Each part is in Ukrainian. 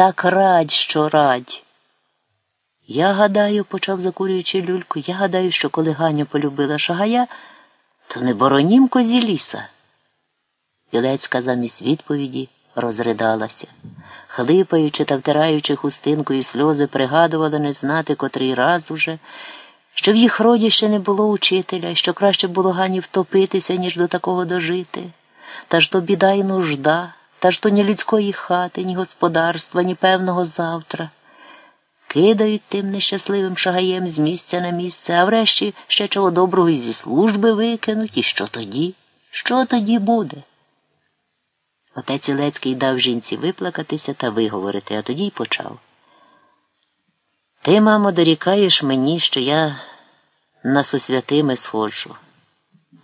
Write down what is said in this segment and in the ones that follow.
Так радь, що радь. Я гадаю, почав закурюючи люльку, я гадаю, що коли Ганю полюбила шагая, то не боронім козі ліса. Білецька замість відповіді розридалася. Хлипаючи та втираючи хустинкою сльози, пригадувала не знати котрий раз уже, що в їх роді ще не було учителя, що краще було Гані втопитися, ніж до такого дожити. Та ж то біда й нужда, та ж то ні людської хати, ні господарства, ні певного завтра. Кидають тим нещасливим шагаєм з місця на місце, а врешті ще чого доброго і зі служби викинуть, і що тоді? Що тоді буде? Отець Ілецький дав жінці виплакатися та виговорити, а тоді й почав. Ти, мамо, дорікаєш мені, що я на сусвятими сходжу,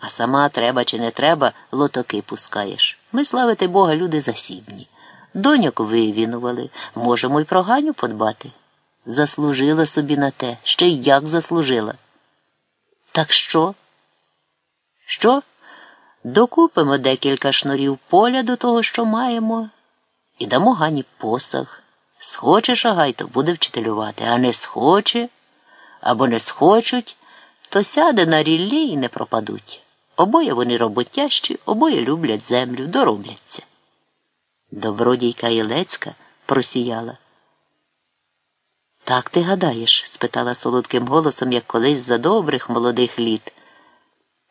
а сама треба чи не треба, лотоки пускаєш. Ми, славити Бога, люди засібні. Доньок вивінували, можемо й про Ганю подбати. Заслужила собі на те, ще й як заслужила. Так що? Що? Докупимо декілька шнурів поля до того, що маємо, і дамо Гані посаг. Схоче шагай, то буде вчителювати, а не схоче або не схочуть, то сяде на ріллі і не пропадуть. Обоє вони роботящі, обоє люблять землю, доробляться. Добродійка Ілецька просіяла. Так ти гадаєш? спитала солодким голосом, як колись за добрих молодих літ.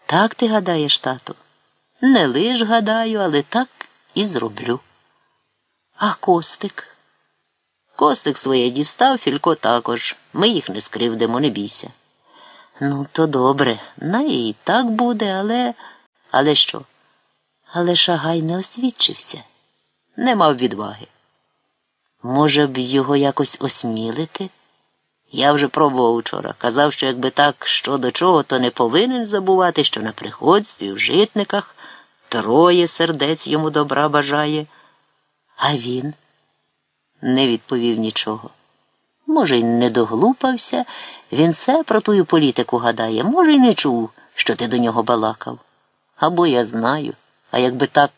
Так ти гадаєш, тату? Не лиш гадаю, але так і зроблю. А костик? Костик своє дістав, Філько також. Ми їх не скривдимо, не бійся. Ну, то добре, на і так буде, але. Але що? Але Шагай не освідчився, не мав відваги. Може б, його якось осмілити? Я вже пробував учора. Казав, що якби так що до чого, то не повинен забувати, що на приходстві, в житниках троє сердець йому добра бажає. А він не відповів нічого. Може, й не доглупався, він все про тую політику гадає, може, й не чув, що ти до нього балакав. Або я знаю, а якби так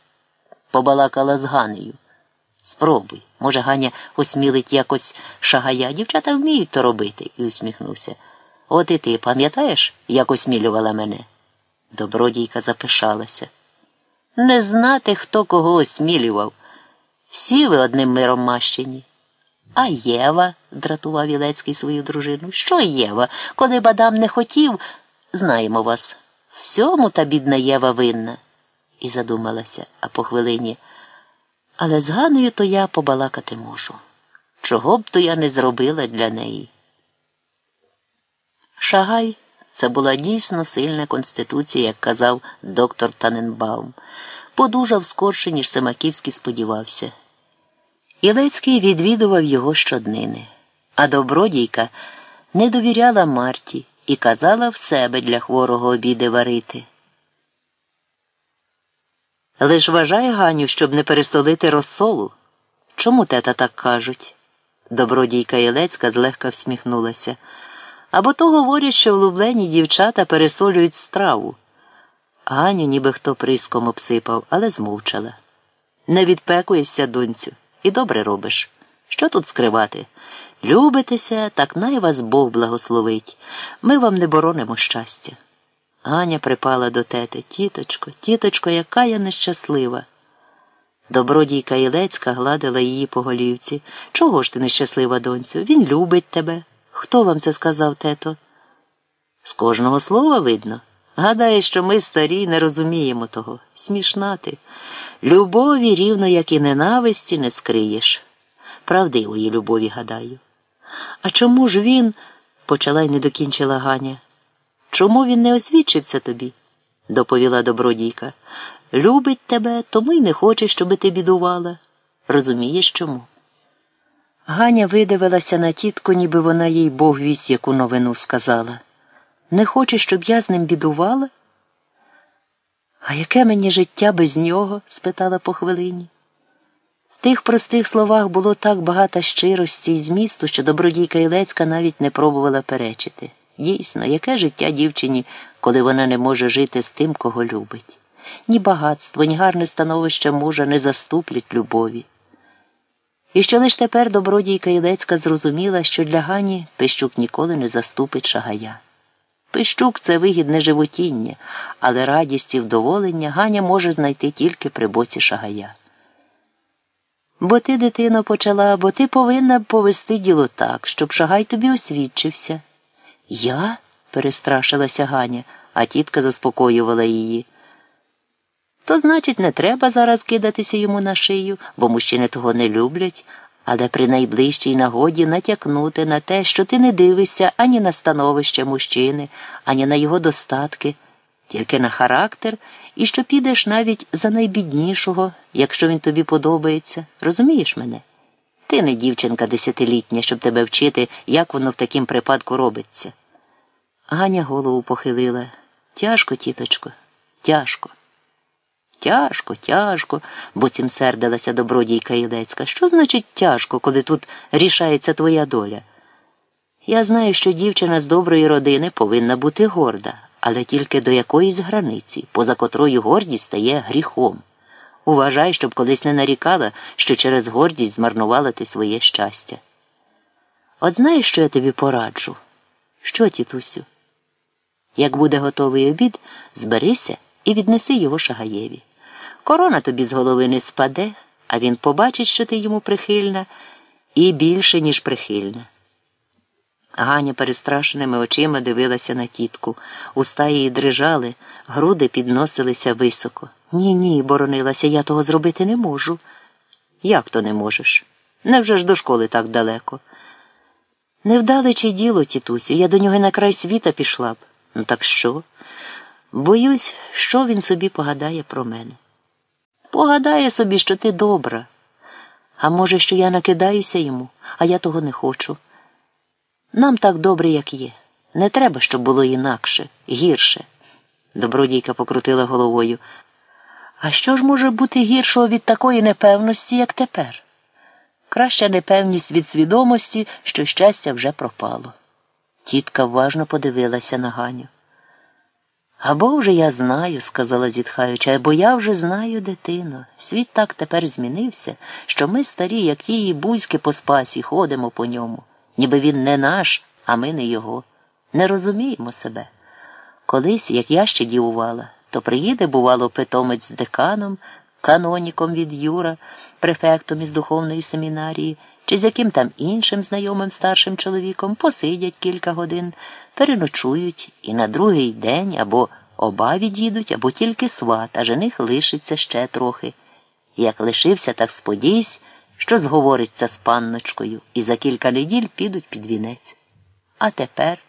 побалакала з Ганею. Спробуй. Може, Ганя осмілить якось шагая. Дівчата вміють то робити, і усміхнувся. От і ти пам'ятаєш, як осмілювала мене? Добродійка запишалася. Не знати, хто кого осмілював. Всі ви одним миром мащені. А Єва, дратував Ілецький свою дружину. Що Єва? Коли бадам не хотів, знаємо вас. Всьому та бідна Єва винна. І задумалася, а по хвилині. Але з Ганою то я побалакати можу. Чого б то я не зробила для неї? Шагай це була дійсно сильна конституція, як казав доктор Таненбаум. Подужав скорше, ніж Семаківський сподівався. Ілецький відвідував його щоднини, а добродійка не довіряла Марті і казала в себе для хворого обіди варити. Лиш вважай, Ганю, щоб не пересолити розсолу. Чому тета так кажуть? Добродійка Ілецька злегка всміхнулася. Або то говорять, що в Лублені дівчата пересолюють страву. Ганю ніби хто приском обсипав, але змовчала. Не відпекуєшся, донцю, і добре робиш. Що тут скривати? Любитеся, так най вас Бог благословить. Ми вам не боронимо щастя. Ганя припала до тети. Тіточко, тіточко, яка я нещаслива. Добродійка Ілецька гладила її по голівці. Чого ж ти нещаслива, донцю? Він любить тебе. Хто вам це сказав, тето? З кожного слова видно. Гадає, що ми старі не розуміємо того. Смішна ти. Любові, рівно як і ненависті, не скриєш. Правдивої любові, гадаю. А чому ж він? почала й не докінчила Ганя. Чому він не освідчився тобі? доповіла добродійка. Любить тебе, тому й не хоче, щоби ти бідувала. Розумієш чому? Ганя видивилася на тітку, ніби вона їй Бог вість яку новину сказала. Не хоче, щоб я з ним бідувала? А яке мені життя без нього? спитала по хвилині. В тих простих словах було так багато щирості і змісту, що добродійка Ілецька навіть не пробувала перечити. Дійсно, яке життя дівчині, коли вона не може жити з тим, кого любить? Ні багатство, ні гарне становище мужа не заступлять любові. І що лиш тепер добродійка Ілецька зрозуміла, що для Гані Пищук ніколи не заступить шагая. Пищук це вигідне животіння, але радість і вдоволення Ганя може знайти тільки при боці шагая. Бо ти, дитино, почала, бо ти повинна повести діло так, щоб шагай тобі освідчився. Я? перестрашилася Ганя, а тітка заспокоювала її. То, значить, не треба зараз кидатися йому на шию, бо мужчини того не люблять, але при найближчій нагоді натякнути на те, що ти не дивишся ані на становище мужчини, ані на його достатки, тільки на характер, і що підеш навіть за найбіднішого, якщо він тобі подобається. Розумієш мене? Ти не дівчинка десятилітня, щоб тебе вчити, як воно в таким припадку робиться. Ганя голову похилила. Тяжко, тіточко, тяжко. Тяжко, тяжко, буцім сердилася добродійка Ілецька. Що значить тяжко, коли тут рішається твоя доля? Я знаю, що дівчина з доброї родини повинна бути горда, але тільки до якоїсь границі, поза котрою гордість стає гріхом. Уважай, щоб колись не нарікала, що через гордість змарнувала ти своє щастя. От знаєш, що я тобі пораджу? Що, тітусю? Як буде готовий обід, зберися і віднеси його шагаєві. Корона тобі з голови не спаде, а він побачить, що ти йому прихильна, і більше, ніж прихильна. Ганя перестрашеними очима дивилася на тітку. Уста її дрижали, груди підносилися високо. Ні, ні, боронилася, я того зробити не можу. Як то не можеш? Невже ж до школи так далеко? Невдалече діло, тітусю, я до нього на край світа пішла б. Ну так що? Боюсь, що він собі погадає про мене. Погадає собі, що ти добра. А може, що я накидаюся йому, а я того не хочу. Нам так добре, як є. Не треба, щоб було інакше, гірше. Добродійка покрутила головою. А що ж може бути гіршого від такої непевності, як тепер? Краща непевність від свідомості, що щастя вже пропало. Тітка уважно подивилася на Ганю. Або вже я знаю, сказала зітхаючи, або я вже знаю, дитино. Світ так тепер змінився, що ми старі, як тії бузьки по спасі, ходимо по ньому, ніби він не наш, а ми не його. Не розуміємо себе. Колись, як я ще дівувала, то приїде, бувало, питомець з деканом, каноніком від Юра, префектом із духовної семінарії, чи з яким там іншим знайомим старшим чоловіком посидять кілька годин, переночують і на другий день або оба від'їдуть, або тільки сват, а жених лишиться ще трохи. Як лишився, так сподійсь, що зговориться з панночкою, і за кілька неділь підуть під вінець. А тепер.